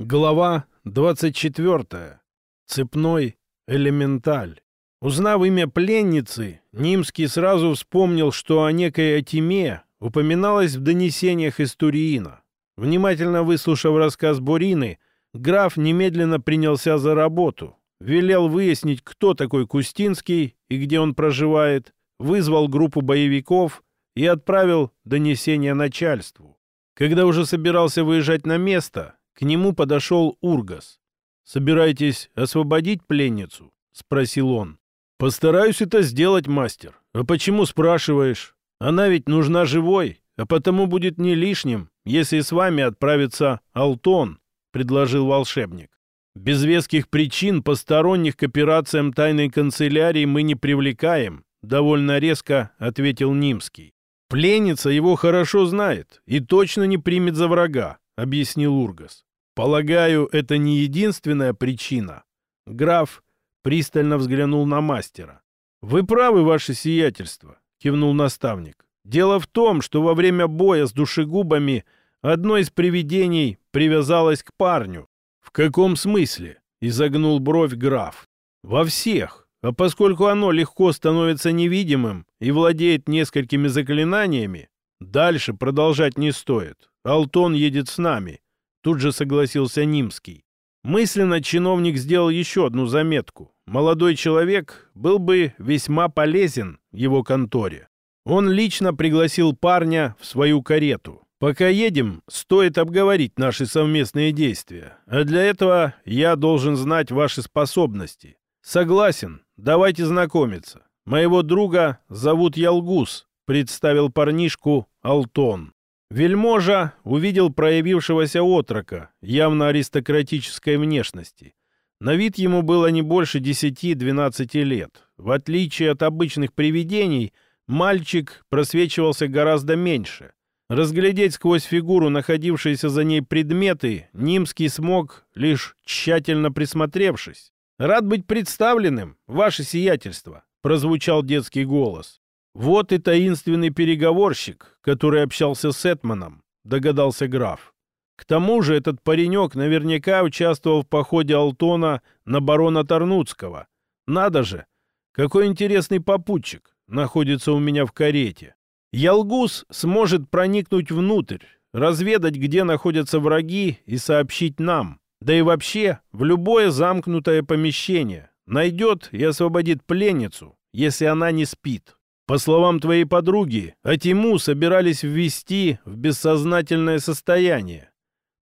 Глава 24. Цепной элементаль. Узнав имя пленницы, Нимский сразу вспомнил, что о некой Атиме упоминалось в донесениях из Туриина. Внимательно выслушав рассказ Бурины, граф немедленно принялся за работу, велел выяснить, кто такой Кустинский и где он проживает, вызвал группу боевиков и отправил донесение начальству. Когда уже собирался выезжать на место, к нему подошел Ургас. «Собираетесь освободить пленницу?» — спросил он. «Постараюсь это сделать, мастер. А почему спрашиваешь? Она ведь нужна живой, а потому будет не лишним, если с вами отправится Алтон», — предложил волшебник. «Без веских причин посторонних к операциям тайной канцелярии мы не привлекаем», — довольно резко ответил Нимский. «Пленница его хорошо знает и точно не примет за врага», — объяснил Ургас. Полагаю, это не единственная причина. Граф пристально взглянул на мастера. Вы правы, ваше сиятельство, кивнул наставник. Дело в том, что во время боя с душегубами одно из привидений привязалось к парню. В каком смысле? Изогнул бровь граф. Во всех. А поскольку оно легко становится невидимым и владеет несколькими заклинаниями, дальше продолжать не стоит. Алтон едет с нами. Тут же согласился Нимский. Мысленно чиновник сделал еще одну заметку. Молодой человек был бы весьма полезен его конторе. Он лично пригласил парня в свою карету. Пока едем, стоит обговорить наши совместные действия. А для этого я должен знать ваши способности. Согласен, давайте знакомиться. Моего друга зовут Ялгус, представил парнишку Алтон. Вельможа увидел проявившегося отрока, явно аристократической внешности. На вид ему было не больше 10-12 лет. В отличие от обычных привидений, мальчик просвечивался гораздо меньше. Разглядеть сквозь фигуру находившиеся за ней предметы Нимский смог, лишь тщательно присмотревшись. «Рад быть представленным, ваше сиятельство», — прозвучал детский голос. «Вот и таинственный переговорщик, который общался с Этманом», — догадался граф. К тому же этот паренек наверняка участвовал в походе Алтона на барона Тарнуцкого. Надо же, какой интересный попутчик находится у меня в карете. Ялгус сможет проникнуть внутрь, разведать, где находятся враги и сообщить нам. Да и вообще в любое замкнутое помещение. Найдет и освободит пленницу, если она не спит. По словам твоей подруги, Атиму собирались ввести в бессознательное состояние.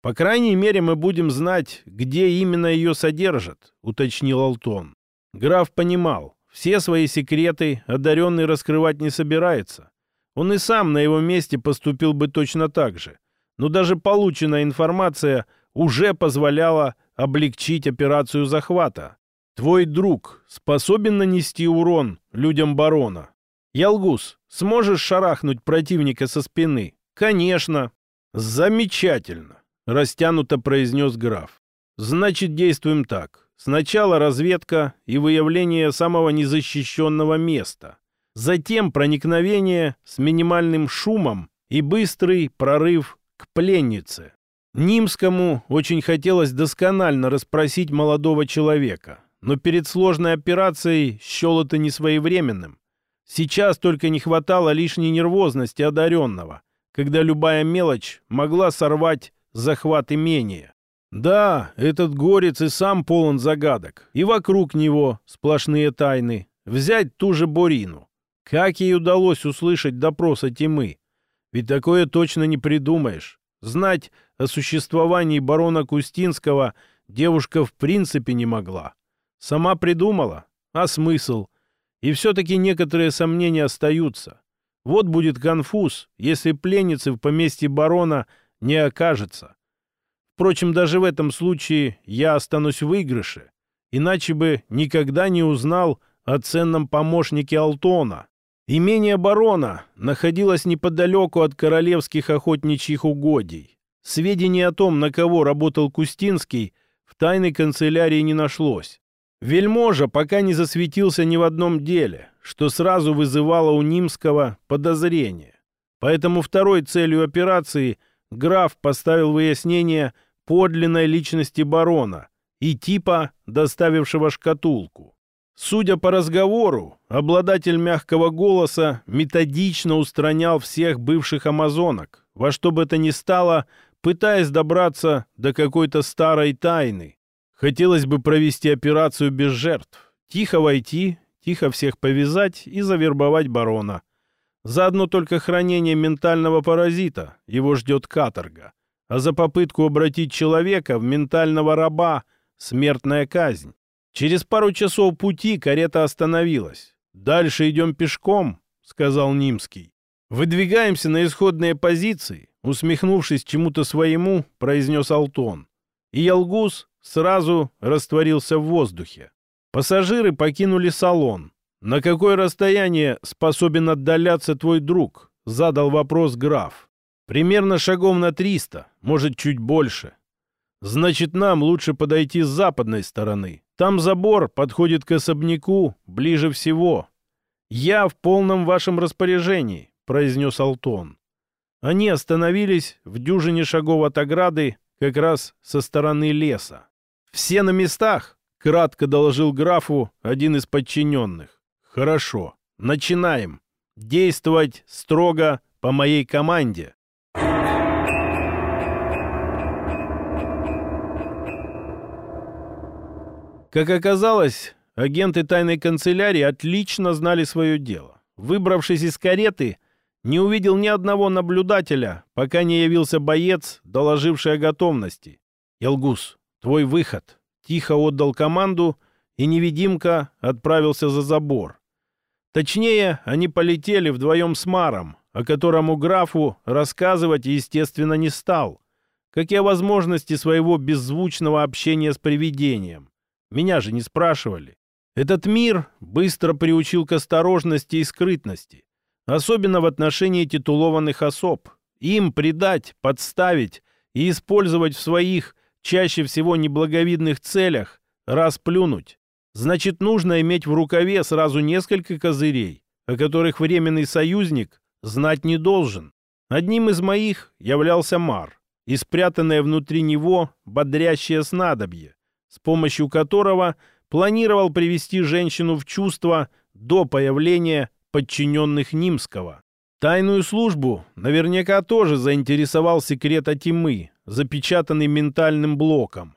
По крайней мере, мы будем знать, где именно ее содержат, уточнил Алтон. Граф понимал, все свои секреты одаренный раскрывать не собирается. Он и сам на его месте поступил бы точно так же. Но даже полученная информация уже позволяла облегчить операцию захвата. Твой друг способен нанести урон людям барона? «Ялгус, сможешь шарахнуть противника со спины?» «Конечно!» «Замечательно!» — растянуто произнес граф. «Значит, действуем так. Сначала разведка и выявление самого незащищенного места. Затем проникновение с минимальным шумом и быстрый прорыв к пленнице. Нимскому очень хотелось досконально расспросить молодого человека, но перед сложной операцией счел это несвоевременным. Сейчас только не хватало лишней нервозности одаренного, когда любая мелочь могла сорвать захват имения. Да, этот горец и сам полон загадок, и вокруг него сплошные тайны. Взять ту же Борину. Как ей удалось услышать допрос о Тимы? Ведь такое точно не придумаешь. Знать о существовании барона Кустинского девушка в принципе не могла. Сама придумала? А смысл? И все-таки некоторые сомнения остаются. Вот будет конфуз, если пленницы в поместье барона не окажется. Впрочем, даже в этом случае я останусь в выигрыше, иначе бы никогда не узнал о ценном помощнике Алтона. Имение барона находилось неподалеку от королевских охотничьих угодий. Сведений о том, на кого работал Кустинский, в тайной канцелярии не нашлось. Вельможа пока не засветился ни в одном деле, что сразу вызывало у Нимского подозрение. Поэтому второй целью операции граф поставил выяснение подлинной личности барона и типа, доставившего шкатулку. Судя по разговору, обладатель мягкого голоса методично устранял всех бывших амазонок, во что бы то ни стало, пытаясь добраться до какой-то старой тайны. Хотелось бы провести операцию без жертв. Тихо войти, тихо всех повязать и завербовать барона. Заодно только хранение ментального паразита, его ждет каторга. А за попытку обратить человека в ментального раба — смертная казнь. Через пару часов пути карета остановилась. «Дальше идем пешком», — сказал Нимский. «Выдвигаемся на исходные позиции», — усмехнувшись чему-то своему, произнес Алтон. И Ялгус сразу растворился в воздухе. Пассажиры покинули салон. «На какое расстояние способен отдаляться твой друг?» — задал вопрос граф. «Примерно шагов на триста, может, чуть больше. Значит, нам лучше подойти с западной стороны. Там забор подходит к особняку ближе всего. Я в полном вашем распоряжении», — произнес Алтон. Они остановились в дюжине шагов от ограды, как раз со стороны леса. «Все на местах?» — кратко доложил графу один из подчиненных. «Хорошо, начинаем. Действовать строго по моей команде». Как оказалось, агенты тайной канцелярии отлично знали свое дело. Выбравшись из кареты, не увидел ни одного наблюдателя, пока не явился боец, доложивший о готовности. «Елгус, твой выход!» Тихо отдал команду, и невидимка отправился за забор. Точнее, они полетели вдвоем с Маром, о которому графу рассказывать, естественно, не стал, как и возможности своего беззвучного общения с привидением. Меня же не спрашивали. Этот мир быстро приучил к осторожности и скрытности особенно в отношении титулованных особ. Им предать, подставить и использовать в своих, чаще всего неблаговидных целях, расплюнуть. Значит, нужно иметь в рукаве сразу несколько козырей, о которых временный союзник знать не должен. Одним из моих являлся Мар и спрятанное внутри него бодрящее снадобье, с помощью которого планировал привести женщину в чувство до появления подчиненных Нимского. Тайную службу наверняка тоже заинтересовал секрет Атимы, запечатанный ментальным блоком.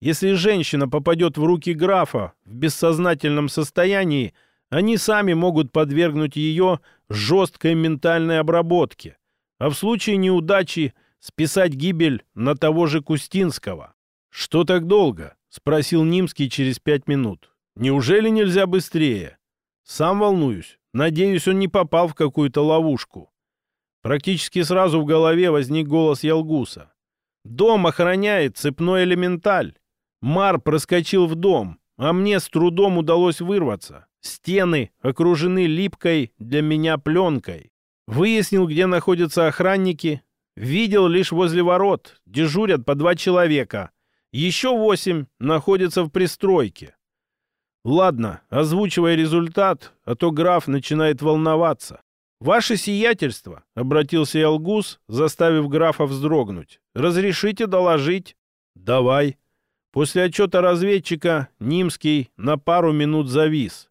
Если женщина попадет в руки графа в бессознательном состоянии, они сами могут подвергнуть ее жесткой ментальной обработке, а в случае неудачи списать гибель на того же Кустинского. «Что так долго?» — спросил Нимский через пять минут. «Неужели нельзя быстрее?» «Сам волнуюсь. Надеюсь, он не попал в какую-то ловушку. Практически сразу в голове возник голос Ялгуса. «Дом охраняет цепной элементаль. Мар проскочил в дом, а мне с трудом удалось вырваться. Стены окружены липкой для меня пленкой. Выяснил, где находятся охранники. Видел лишь возле ворот. Дежурят по два человека. Еще восемь находятся в пристройке. «Ладно, озвучивай результат, а то граф начинает волноваться». «Ваше сиятельство», — обратился Ялгус, заставив графа вздрогнуть. «Разрешите доложить?» «Давай». После отчета разведчика Нимский на пару минут завис.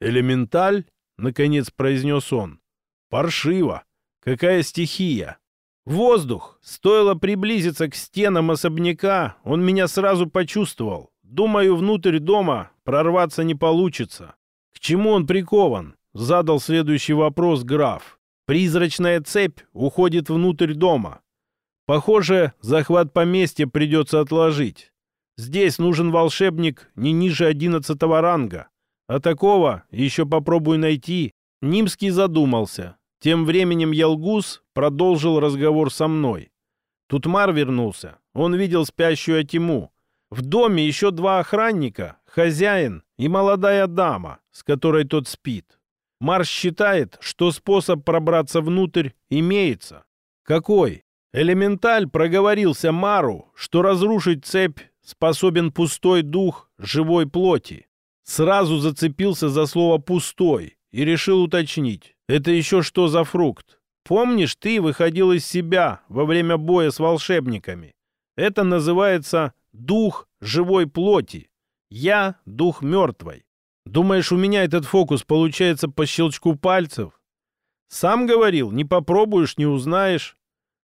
«Элементаль?» — наконец произнес он. «Паршиво. Какая стихия?» «Воздух. Стоило приблизиться к стенам особняка, он меня сразу почувствовал. Думаю, внутрь дома прорваться не получится. К чему он прикован? Задал следующий вопрос граф. Призрачная цепь уходит внутрь дома. Похоже, захват поместья придется отложить. Здесь нужен волшебник не ниже одиннадцатого ранга. А такого еще попробуй найти. Нимский задумался. Тем временем Ялгус продолжил разговор со мной. Тутмар вернулся. Он видел спящую Атиму. В доме еще два охранника, хозяин и молодая дама, с которой тот спит. Марш считает, что способ пробраться внутрь имеется. Какой? Элементаль проговорился Мару, что разрушить цепь способен пустой дух живой плоти. Сразу зацепился за слово «пустой» и решил уточнить. Это еще что за фрукт? Помнишь, ты выходил из себя во время боя с волшебниками? Это называется дух живой плоти. Я — дух мертвой. Думаешь, у меня этот фокус получается по щелчку пальцев? Сам говорил, не попробуешь, не узнаешь.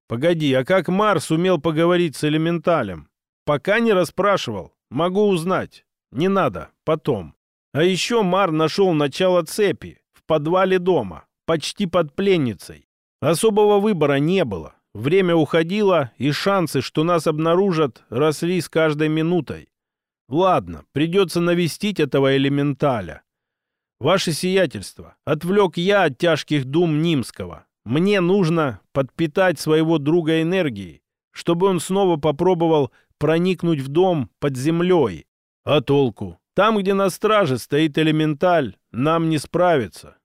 Погоди, а как Марс умел поговорить с элементалем? Пока не расспрашивал. Могу узнать. Не надо, потом. А еще Мар нашел начало цепи в подвале дома, почти под пленницей. Особого выбора не было. Время уходило, и шансы, что нас обнаружат, росли с каждой минутой. Ладно, придется навестить этого элементаля. Ваше сиятельство, отвлек я от тяжких дум Нимского. Мне нужно подпитать своего друга энергией, чтобы он снова попробовал проникнуть в дом под землей. А толку? Там, где на страже стоит элементаль, нам не справиться.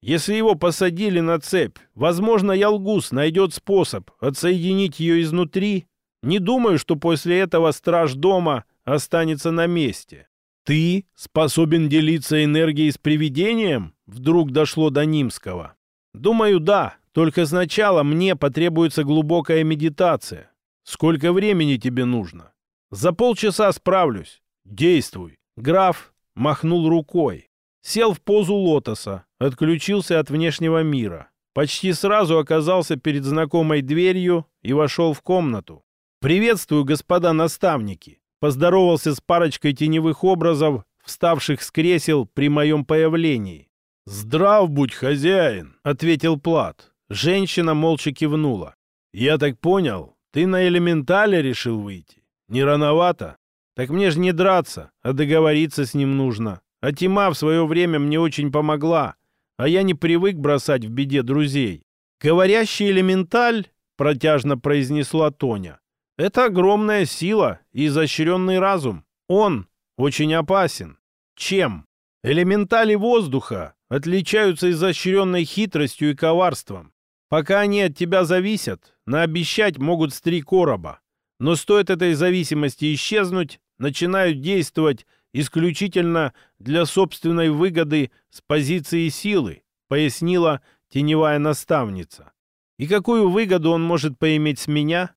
Если его посадили на цепь, возможно, Ялгус найдет способ отсоединить ее изнутри. Не думаю, что после этого страж дома останется на месте. Ты способен делиться энергией с привидением? Вдруг дошло до Нимского. Думаю, да. Только сначала мне потребуется глубокая медитация. Сколько времени тебе нужно? За полчаса справлюсь. Действуй. Граф махнул рукой. Сел в позу лотоса, отключился от внешнего мира. Почти сразу оказался перед знакомой дверью и вошел в комнату. «Приветствую, господа наставники!» Поздоровался с парочкой теневых образов, вставших с кресел при моем появлении. «Здрав будь, хозяин!» — ответил Плат. Женщина молча кивнула. «Я так понял, ты на элементале решил выйти? Не рановато? Так мне же не драться, а договориться с ним нужно. А Тима в свое время мне очень помогла, а я не привык бросать в беде друзей. «Говорящий элементаль», — протяжно произнесла Тоня, — «это огромная сила и изощренный разум. Он очень опасен. Чем? Элементали воздуха отличаются изощренной хитростью и коварством. Пока они от тебя зависят, наобещать могут с три короба. Но стоит этой зависимости исчезнуть, начинают действовать исключительно для собственной выгоды с позиции силы, пояснила теневая наставница. И какую выгоду он может поиметь с меня?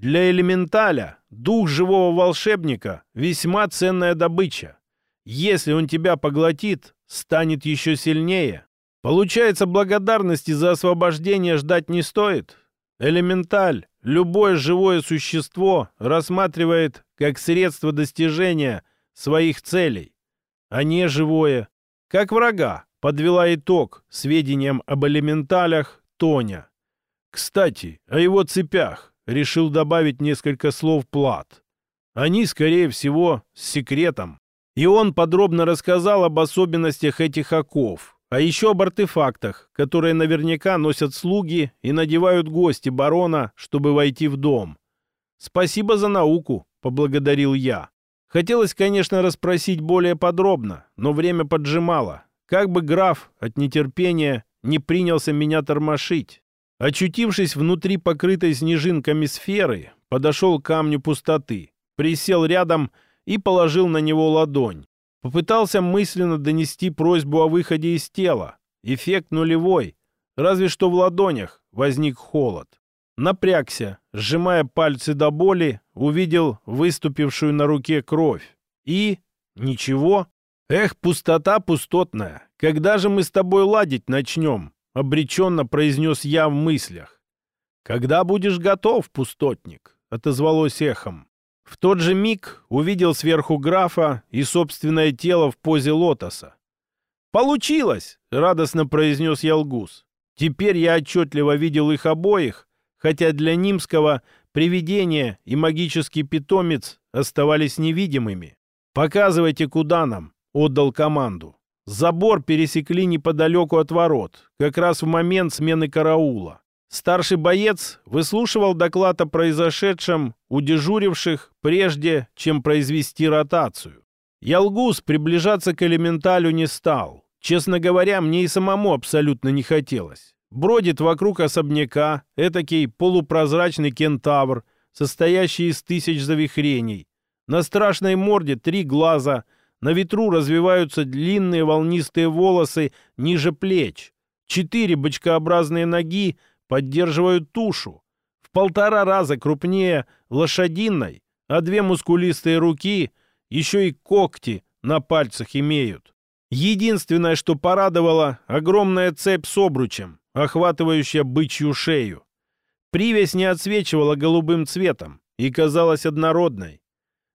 Для элементаля дух живого волшебника весьма ценная добыча. Если он тебя поглотит, станет еще сильнее. Получается, благодарности за освобождение ждать не стоит? Элементаль любое живое существо рассматривает как средство достижения своих целей, а не живое. Как врага подвела итог сведениям об элементалях Тоня. Кстати, о его цепях решил добавить несколько слов Плат. Они, скорее всего, с секретом. И он подробно рассказал об особенностях этих оков, а еще об артефактах, которые наверняка носят слуги и надевают гости барона, чтобы войти в дом. «Спасибо за науку», — поблагодарил я. Хотелось, конечно, расспросить более подробно, но время поджимало. Как бы граф от нетерпения не принялся меня тормошить. Очутившись внутри покрытой снежинками сферы, подошел к камню пустоты, присел рядом и положил на него ладонь. Попытался мысленно донести просьбу о выходе из тела. Эффект нулевой. Разве что в ладонях возник холод. Напрягся, сжимая пальцы до боли, увидел выступившую на руке кровь. И... ничего. Эх, пустота пустотная. Когда же мы с тобой ладить начнем? Обреченно произнес я в мыслях. Когда будешь готов, пустотник? Отозвалось эхом. В тот же миг увидел сверху графа и собственное тело в позе лотоса. «Получилось!» — радостно произнес Ялгус. Теперь я отчетливо видел их обоих, хотя для Нимского привидение и магический питомец оставались невидимыми. «Показывайте, куда нам», — отдал команду. Забор пересекли неподалеку от ворот, как раз в момент смены караула. Старший боец выслушивал доклад о произошедшем у дежуривших, прежде чем произвести ротацию. Ялгус приближаться к элементалю не стал. Честно говоря, мне и самому абсолютно не хотелось. Бродит вокруг особняка этакий полупрозрачный кентавр, состоящий из тысяч завихрений. На страшной морде три глаза, на ветру развиваются длинные волнистые волосы ниже плеч. Четыре бочкообразные ноги поддерживают тушу. В полтора раза крупнее лошадиной, а две мускулистые руки еще и когти на пальцах имеют. Единственное, что порадовало, огромная цепь с обручем, охватывающая бычью шею. Привязь не отсвечивала голубым цветом и казалась однородной.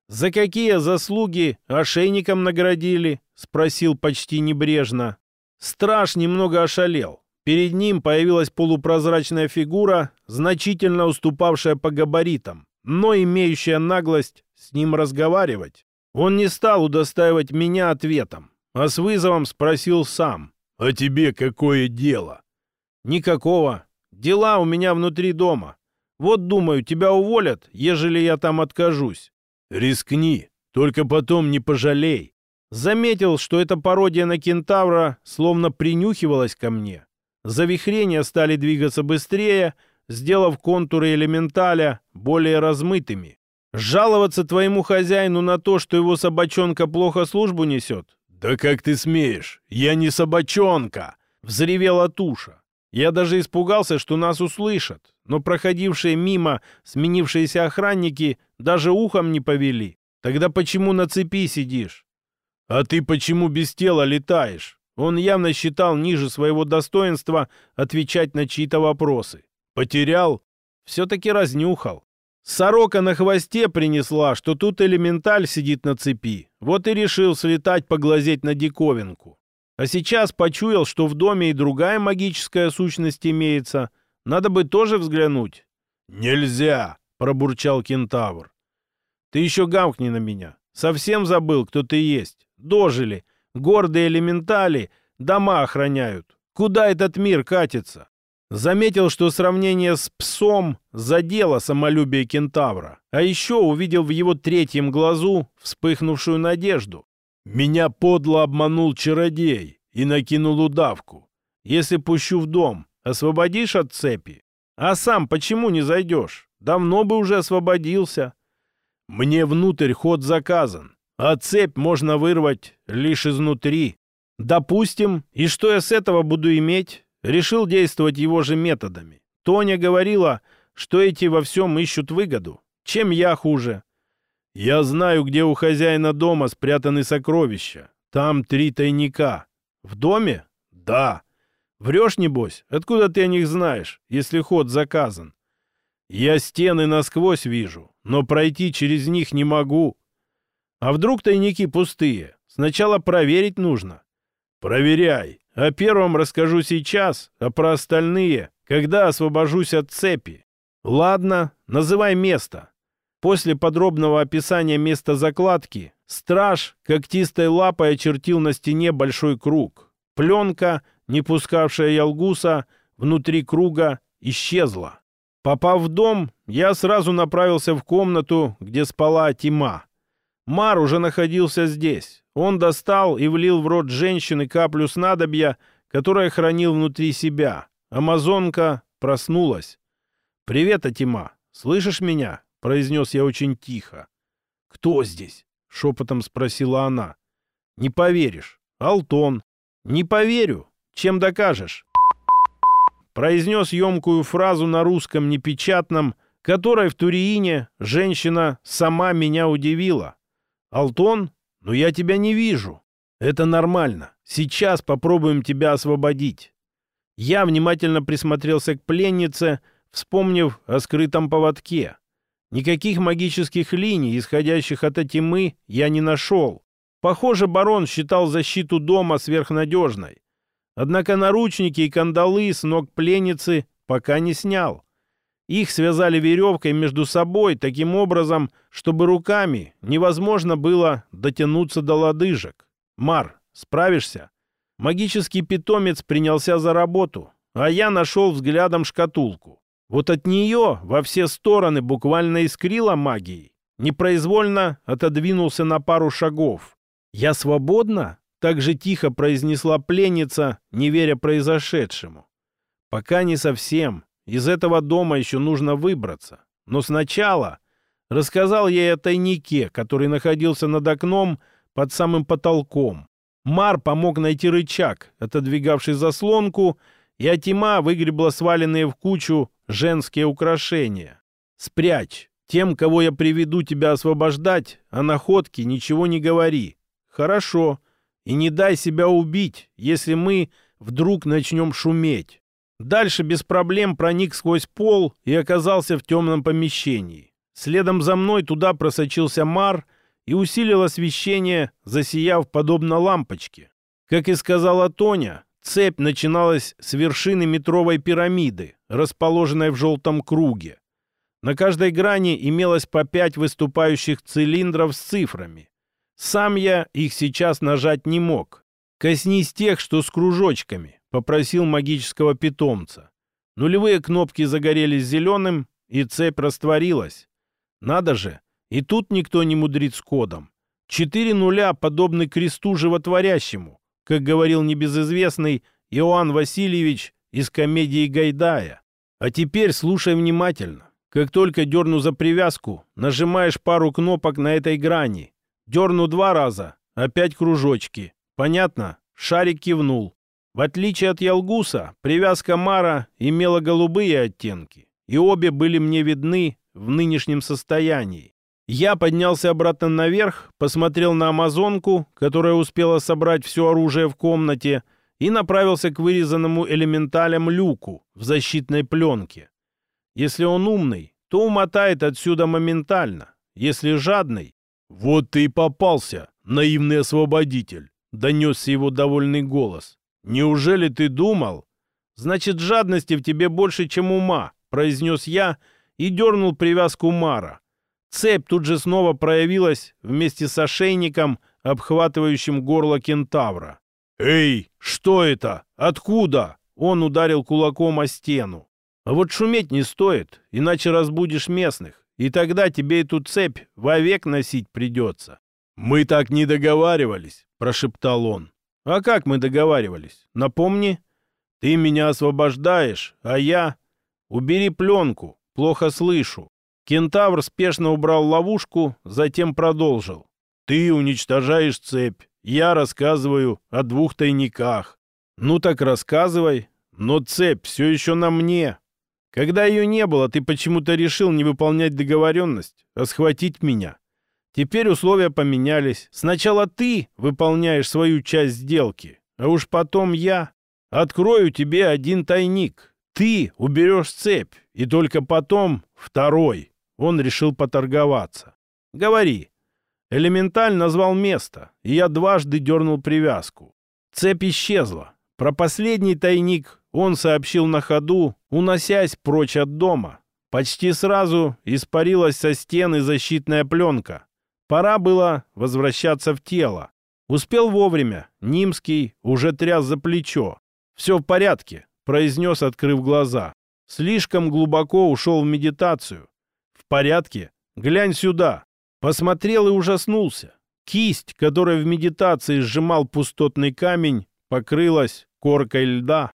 «За какие заслуги ошейником наградили?» — спросил почти небрежно. Страж немного ошалел. Перед ним появилась полупрозрачная фигура, значительно уступавшая по габаритам, но имеющая наглость с ним разговаривать. Он не стал удостаивать меня ответом, а с вызовом спросил сам. «А тебе какое дело?» «Никакого. Дела у меня внутри дома. Вот, думаю, тебя уволят, ежели я там откажусь». «Рискни, только потом не пожалей». Заметил, что эта пародия на кентавра словно принюхивалась ко мне. Завихрения стали двигаться быстрее, сделав контуры элементаля более размытыми. Жаловаться твоему хозяину на то, что его собачонка плохо службу несет? «Да как ты смеешь? Я не собачонка!» — взревела туша. Я даже испугался, что нас услышат, но проходившие мимо сменившиеся охранники даже ухом не повели. Тогда почему на цепи сидишь? А ты почему без тела летаешь? Он явно считал ниже своего достоинства отвечать на чьи-то вопросы. Потерял? Все-таки разнюхал. Сорока на хвосте принесла, что тут элементаль сидит на цепи. Вот и решил слетать поглазеть на диковинку. А сейчас почуял, что в доме и другая магическая сущность имеется. Надо бы тоже взглянуть. «Нельзя!» — пробурчал кентавр. «Ты еще гамкни на меня. Совсем забыл, кто ты есть. Дожили. Гордые элементали дома охраняют. Куда этот мир катится?» Заметил, что сравнение с псом задело самолюбие кентавра, а еще увидел в его третьем глазу вспыхнувшую надежду. «Меня подло обманул чародей и накинул удавку. Если пущу в дом, освободишь от цепи? А сам почему не зайдешь? Давно бы уже освободился. Мне внутрь ход заказан, а цепь можно вырвать лишь изнутри. Допустим, и что я с этого буду иметь? решил действовать его же методами. Тоня говорила, что эти во всем ищут выгоду. Чем я хуже? Я знаю, где у хозяина дома спрятаны сокровища. Там три тайника. В доме? Да. Врешь, небось? Откуда ты о них знаешь, если ход заказан? Я стены насквозь вижу, но пройти через них не могу. А вдруг тайники пустые? Сначала проверить нужно. Проверяй. О первом расскажу сейчас, а про остальные, когда освобожусь от цепи. Ладно, называй место. После подробного описания места закладки страж когтистой лапой очертил на стене большой круг. Пленка, не пускавшая Ялгуса, внутри круга исчезла. Попав в дом, я сразу направился в комнату, где спала Тима. Мар уже находился здесь. Он достал и влил в рот женщины каплю снадобья, которое хранил внутри себя. Амазонка проснулась. «Привет, Атима! Слышишь меня?» — произнес я очень тихо. «Кто здесь?» — шепотом спросила она. «Не поверишь. Алтон». «Не поверю. Чем докажешь?» Произнес емкую фразу на русском непечатном, которой в Туриине женщина сама меня удивила. «Алтон?» «Но я тебя не вижу. Это нормально. Сейчас попробуем тебя освободить». Я внимательно присмотрелся к пленнице, вспомнив о скрытом поводке. Никаких магических линий, исходящих от тьмы, я не нашел. Похоже, барон считал защиту дома сверхнадежной. Однако наручники и кандалы с ног пленницы пока не снял. Их связали веревкой между собой таким образом, чтобы руками невозможно было дотянуться до лодыжек. «Мар, справишься?» Магический питомец принялся за работу, а я нашел взглядом шкатулку. Вот от нее во все стороны буквально искрила магией. Непроизвольно отодвинулся на пару шагов. «Я свободна?» — так же тихо произнесла пленница, не веря произошедшему. «Пока не совсем. Из этого дома еще нужно выбраться. Но сначала рассказал ей о тайнике, который находился над окном под самым потолком. Мар помог найти рычаг, отодвигавший заслонку, и Атима выгребла сваленные в кучу женские украшения. Спрячь. Тем, кого я приведу тебя освобождать, о находке ничего не говори. Хорошо. И не дай себя убить, если мы вдруг начнем шуметь. Дальше без проблем проник сквозь пол и оказался в темном помещении. Следом за мной туда просочился мар и усилил освещение, засияв подобно лампочке. Как и сказала Тоня, цепь начиналась с вершины метровой пирамиды, расположенной в желтом круге. На каждой грани имелось по пять выступающих цилиндров с цифрами. Сам я их сейчас нажать не мог. «Коснись тех, что с кружочками», — попросил магического питомца. Нулевые кнопки загорелись зеленым, и цепь растворилась. Надо же, и тут никто не мудрит с кодом. Четыре нуля подобны кресту животворящему, как говорил небезызвестный Иоанн Васильевич из комедии Гайдая. А теперь слушай внимательно. Как только дерну за привязку, нажимаешь пару кнопок на этой грани. Дерну два раза, опять кружочки. Понятно? Шарик кивнул. В отличие от Ялгуса, привязка Мара имела голубые оттенки, и обе были мне видны в нынешнем состоянии. Я поднялся обратно наверх, посмотрел на амазонку, которая успела собрать все оружие в комнате, и направился к вырезанному элементалям люку в защитной пленке. Если он умный, то умотает отсюда моментально. Если жадный... «Вот ты и попался, наивный освободитель!» — донесся его довольный голос. «Неужели ты думал?» «Значит, жадности в тебе больше, чем ума», — произнес я и дернул привязку Мара. Цепь тут же снова проявилась вместе с ошейником, обхватывающим горло кентавра. «Эй, что это? Откуда?» Он ударил кулаком о стену. «А вот шуметь не стоит, иначе разбудишь местных, и тогда тебе эту цепь вовек носить придется». «Мы так не договаривались», — прошептал он. «А как мы договаривались? Напомни. Ты меня освобождаешь, а я...» «Убери пленку, плохо слышу». Кентавр спешно убрал ловушку, затем продолжил. «Ты уничтожаешь цепь. Я рассказываю о двух тайниках». «Ну так рассказывай. Но цепь все еще на мне. Когда ее не было, ты почему-то решил не выполнять договоренность, а схватить меня. Теперь условия поменялись. Сначала ты выполняешь свою часть сделки, а уж потом я открою тебе один тайник. Ты уберешь цепь, и только потом второй. Он решил поторговаться. Говори. Элементаль назвал место, и я дважды дернул привязку. Цепь исчезла. Про последний тайник он сообщил на ходу, уносясь прочь от дома. Почти сразу испарилась со стены защитная пленка. Пора было возвращаться в тело. Успел вовремя. Нимский уже тряс за плечо. «Все в порядке», — произнес, открыв глаза. Слишком глубоко ушел в медитацию. «В порядке? Глянь сюда». Посмотрел и ужаснулся. Кисть, которая в медитации сжимал пустотный камень, покрылась коркой льда.